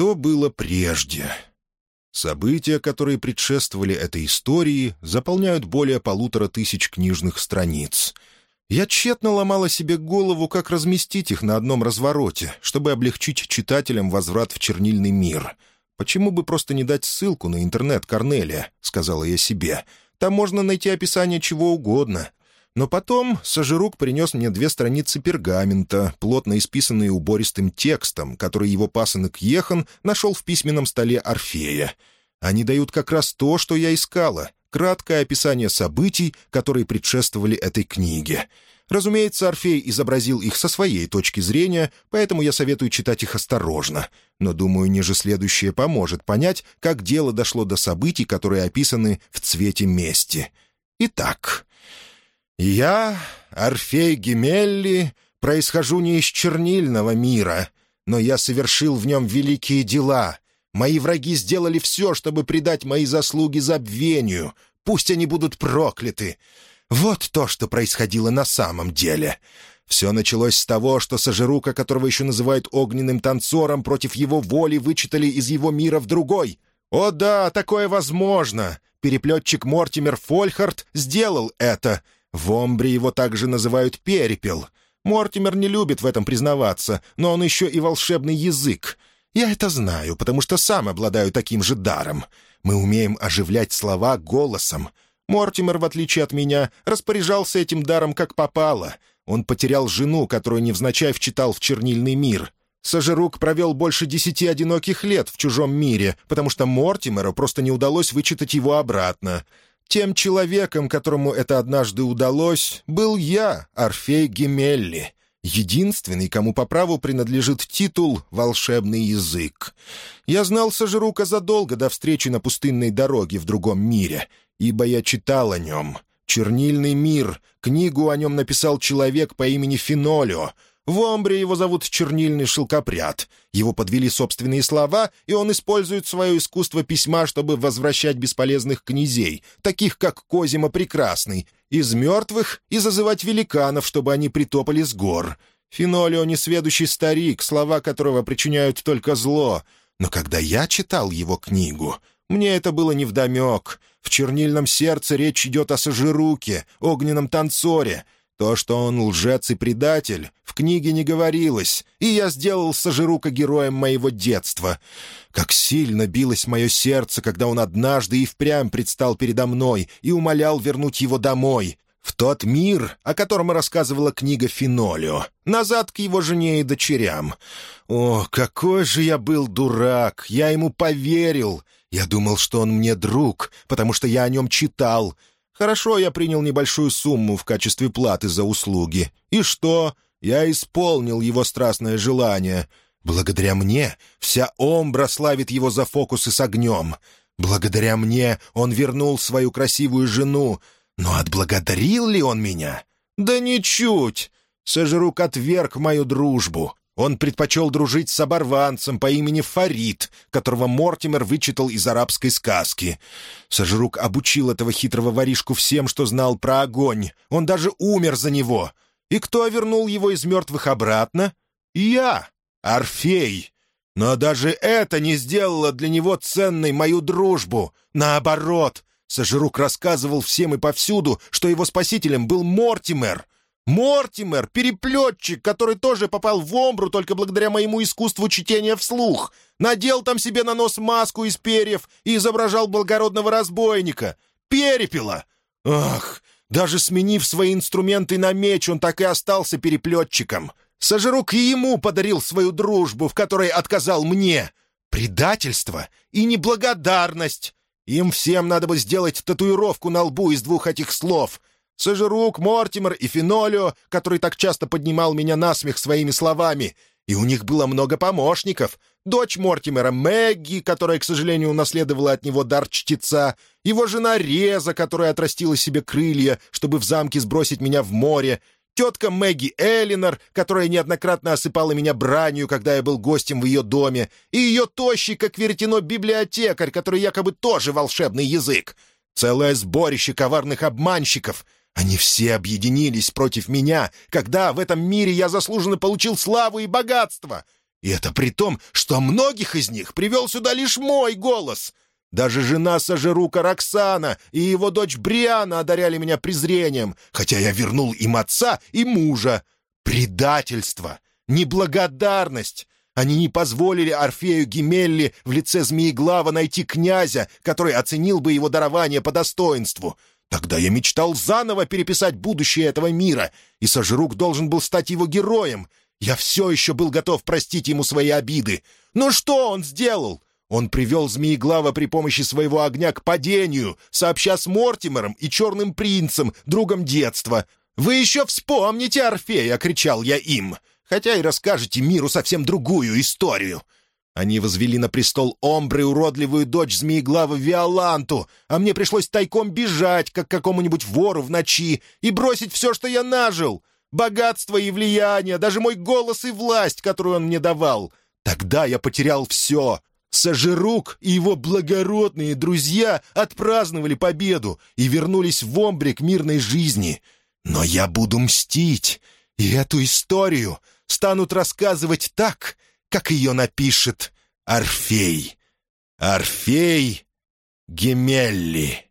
Что было прежде? События, которые предшествовали этой истории, заполняют более полутора тысяч книжных страниц. Я тщетно ломала себе голову, как разместить их на одном развороте, чтобы облегчить читателям возврат в чернильный мир. «Почему бы просто не дать ссылку на интернет Корнелия?» — сказала я себе. «Там можно найти описание чего угодно, но потом Сажирук принес мне две страницы пергамента, плотно исписанные убористым текстом, который его пасынок Ехан нашел в письменном столе Орфея. Они дают как раз то, что я искала — краткое описание событий, которые предшествовали этой книге. Разумеется, Орфей изобразил их со своей точки зрения, поэтому я советую читать их осторожно. Но, думаю, ниже следующее поможет понять, как дело дошло до событий, которые описаны в «Цвете мести». Итак, «Я, Орфей Гемелли, происхожу не из чернильного мира, но я совершил в нем великие дела. Мои враги сделали все, чтобы придать мои заслуги забвению. Пусть они будут прокляты. Вот то, что происходило на самом деле». Все началось с того, что Сажирука, которого еще называют огненным танцором, против его воли вычитали из его мира в другой. О да, такое возможно. Переплетчик Мортимер Фольхард сделал это — в Омбре его также называют «перепел». Мортимер не любит в этом признаваться, но он еще и волшебный язык. Я это знаю, потому что сам обладаю таким же даром. Мы умеем оживлять слова голосом. Мортимер, в отличие от меня, распоряжался этим даром как попало. Он потерял жену, которую невзначай вчитал в чернильный мир. Сажерук провел больше десяти одиноких лет в чужом мире, потому что Мортимеру просто не удалось вычитать его обратно. Тем человеком, которому это однажды удалось, был я, Орфей Гемелли, единственный, кому по праву принадлежит титул «волшебный язык». Я знал Сажирука задолго до встречи на пустынной дороге в другом мире, ибо я читал о нем. «Чернильный мир», книгу о нем написал человек по имени Фенолио — в Омбре его зовут Чернильный Шелкопряд. Его подвели собственные слова, и он использует свое искусство письма, чтобы возвращать бесполезных князей, таких как Козима Прекрасный, из мертвых и зазывать великанов, чтобы они притопали с гор. Фенолио — несведущий старик, слова которого причиняют только зло. Но когда я читал его книгу, мне это было невдомек. В чернильном сердце речь идет о Сажируке, огненном танцоре — то, что он лжец и предатель, в книге не говорилось, и я сделал Сажирука героем моего детства. Как сильно билось мое сердце, когда он однажды и впрямь предстал передо мной и умолял вернуть его домой, в тот мир, о котором рассказывала книга Финолио, назад к его жене и дочерям. О, какой же я был дурак! Я ему поверил! Я думал, что он мне друг, потому что я о нем читал — Хорошо, я принял небольшую сумму в качестве платы за услуги. И что? Я исполнил его страстное желание. Благодаря мне вся Омбра славит его за фокусы с огнем. Благодаря мне он вернул свою красивую жену. Но отблагодарил ли он меня? Да ничуть! Сожрук отверг мою дружбу. Он предпочел дружить с оборванцем по имени Фарид, которого Мортимер вычитал из арабской сказки. Сожрук обучил этого хитрого воришку всем, что знал про огонь. Он даже умер за него. И кто вернул его из мертвых обратно? Я, Орфей. Но даже это не сделало для него ценной мою дружбу. Наоборот, Сожрук рассказывал всем и повсюду, что его спасителем был Мортимер — Мортимер, переплетчик, который тоже попал в Омбру только благодаря моему искусству чтения вслух. Надел там себе на нос маску из перьев и изображал благородного разбойника. Перепела! Ах, даже сменив свои инструменты на меч, он так и остался переплетчиком. Сожрук и ему подарил свою дружбу, в которой отказал мне. Предательство и неблагодарность. Им всем надо бы сделать татуировку на лбу из двух этих слов — Сожирук, Мортимер и Фенолио, который так часто поднимал меня на смех своими словами. И у них было много помощников. Дочь Мортимера Мэгги, которая, к сожалению, унаследовала от него дар чтеца, его жена Реза, которая отрастила себе крылья, чтобы в замке сбросить меня в море, тетка Мэгги Эллинор, которая неоднократно осыпала меня бранью, когда я был гостем в ее доме, и ее тощий, как веретено, библиотекарь, который якобы тоже волшебный язык. Целое сборище коварных обманщиков — они все объединились против меня, когда в этом мире я заслуженно получил славу и богатство. И это при том, что многих из них привел сюда лишь мой голос. Даже жена Сажирука Роксана и его дочь Бриана одаряли меня презрением, хотя я вернул им отца и мужа. Предательство, неблагодарность. Они не позволили Орфею Гемелли в лице Змееглава найти князя, который оценил бы его дарование по достоинству. Тогда я мечтал заново переписать будущее этого мира, и Сожрук должен был стать его героем. Я все еще был готов простить ему свои обиды. Но что он сделал? Он привел Змееглава при помощи своего огня к падению, сообща с Мортимером и Черным Принцем, другом детства. «Вы еще вспомните Орфея!» — кричал я им. «Хотя и расскажете миру совсем другую историю». Они возвели на престол Омбры уродливую дочь Змееглава Виоланту, а мне пришлось тайком бежать, как какому-нибудь вору в ночи, и бросить все, что я нажил. Богатство и влияние, даже мой голос и власть, которую он мне давал. Тогда я потерял все. Сожирук и его благородные друзья отпраздновали победу и вернулись в Омбре к мирной жизни. Но я буду мстить, и эту историю станут рассказывать так, как ее напишет Орфей. Орфей Гемелли.